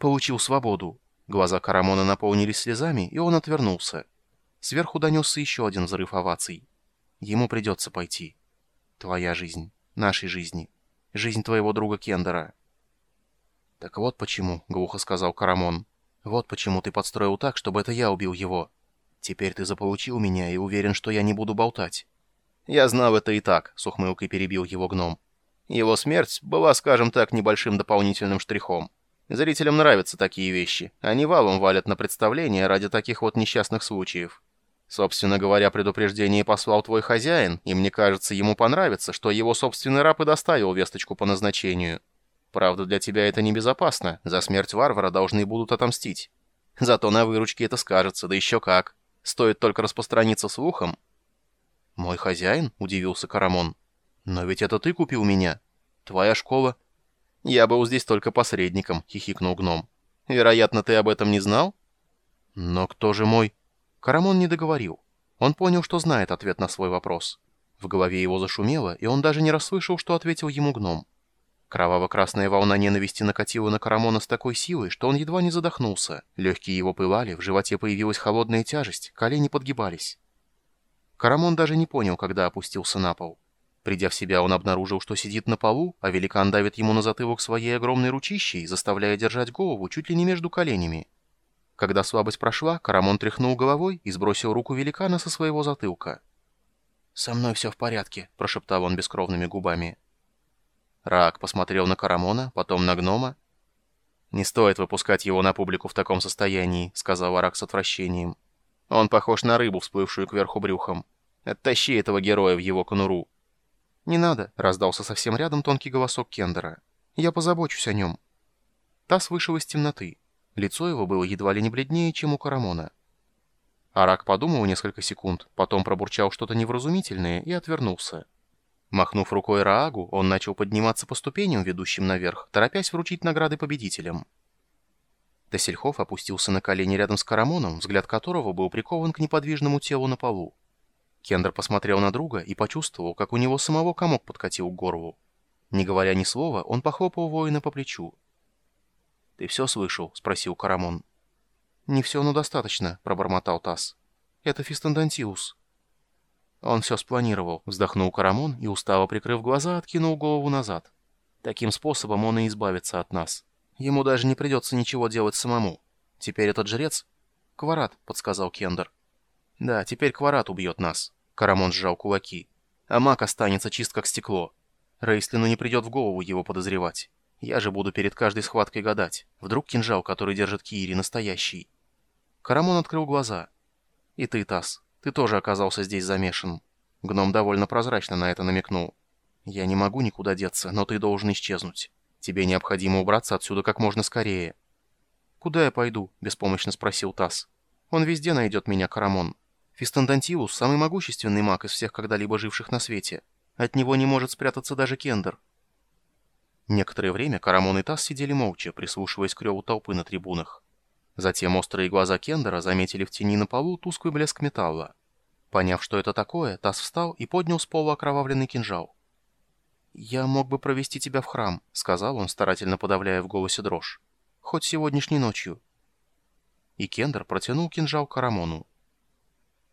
получил свободу». Глаза Карамона наполнились слезами, и он отвернулся. Сверху донесся еще один взрыв оваций. Ему придется пойти. Твоя жизнь, нашей жизни, жизнь твоего друга Кендера. «Так вот почему», — глухо сказал Карамон. «Вот почему ты подстроил так, чтобы это я убил его. Теперь ты заполучил меня и уверен, что я не буду болтать». «Я знал это и так», — с ухмылкой перебил его гном. «Его смерть была, скажем так, небольшим дополнительным штрихом. Зрителям нравятся такие вещи. Они валом валят на представления ради таких вот несчастных случаев. Собственно говоря, предупреждение послал твой хозяин, и мне кажется, ему понравится, что его собственный раб и доставил весточку по назначению. Правда, для тебя это небезопасно. За смерть варвара должны будут отомстить. Зато на выручке это скажется, да еще как. Стоит только распространиться слухом. «Мой хозяин?» — удивился Карамон. «Но ведь это ты купил меня. Твоя школа «Я был здесь только посредником», — хихикнул гном. «Вероятно, ты об этом не знал?» «Но кто же мой...» Карамон не договорил. Он понял, что знает ответ на свой вопрос. В голове его зашумело, и он даже не расслышал, что ответил ему гном. Кроваво-красная волна ненависти накатила на Карамона с такой силой, что он едва не задохнулся. Легкие его пылали, в животе появилась холодная тяжесть, колени подгибались. Карамон даже не понял, когда опустился на пол. Придя в себя, он обнаружил, что сидит на полу, а великан давит ему на затылок своей огромной ручищей, заставляя держать голову чуть ли не между коленями. Когда слабость прошла, Карамон тряхнул головой и сбросил руку великана со своего затылка. «Со мной все в порядке», — прошептал он бескровными губами. Рак посмотрел на Карамона, потом на гнома. «Не стоит выпускать его на публику в таком состоянии», — сказал Рак с отвращением. «Он похож на рыбу, всплывшую кверху брюхом. Оттащи этого героя в его конуру». «Не надо», — раздался совсем рядом тонкий голосок Кендера. «Я позабочусь о нем». Тасс вышел из темноты. Лицо его было едва ли не бледнее, чем у Карамона. Арак подумал несколько секунд, потом пробурчал что-то невразумительное и отвернулся. Махнув рукой Раагу, он начал подниматься по ступеням, ведущим наверх, торопясь вручить награды победителям. Тесельхов опустился на колени рядом с Карамоном, взгляд которого был прикован к неподвижному телу на полу. Кендер посмотрел на друга и почувствовал, как у него самого комок подкатил к горлу. Не говоря ни слова, он похлопал воина по плечу. «Ты все слышал?» — спросил Карамон. «Не все, но достаточно», — пробормотал Тасс. «Это Фистендантиус». Он все спланировал, вздохнул Карамон и, устало прикрыв глаза, откинул голову назад. Таким способом он и избавится от нас. Ему даже не придется ничего делать самому. Теперь этот жрец... «Кварат», — подсказал Кендер. «Да, теперь Кварат убьет нас». Карамон сжал кулаки. «А маг останется чист как стекло. Рейслину не придет в голову его подозревать. Я же буду перед каждой схваткой гадать. Вдруг кинжал, который держит Киири, настоящий». Карамон открыл глаза. «И ты, Тасс, ты тоже оказался здесь замешан». Гном довольно прозрачно на это намекнул. «Я не могу никуда деться, но ты должен исчезнуть. Тебе необходимо убраться отсюда как можно скорее». «Куда я пойду?» — беспомощно спросил Тасс. «Он везде найдет меня, Карамон». Фистандантиус – самый могущественный маг из всех когда-либо живших на свете. От него не может спрятаться даже Кендер. Некоторое время Карамон и Тасс сидели молча, прислушиваясь к реву толпы на трибунах. Затем острые глаза Кендера заметили в тени на полу тусклый блеск металла. Поняв, что это такое, Тасс встал и поднял с пола окровавленный кинжал. «Я мог бы провести тебя в храм», — сказал он, старательно подавляя в голосе дрожь. «Хоть сегодняшней ночью». И Кендер протянул кинжал Карамону.